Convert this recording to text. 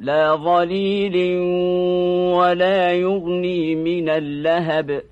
لا ظليل ولا يغني من اللهب.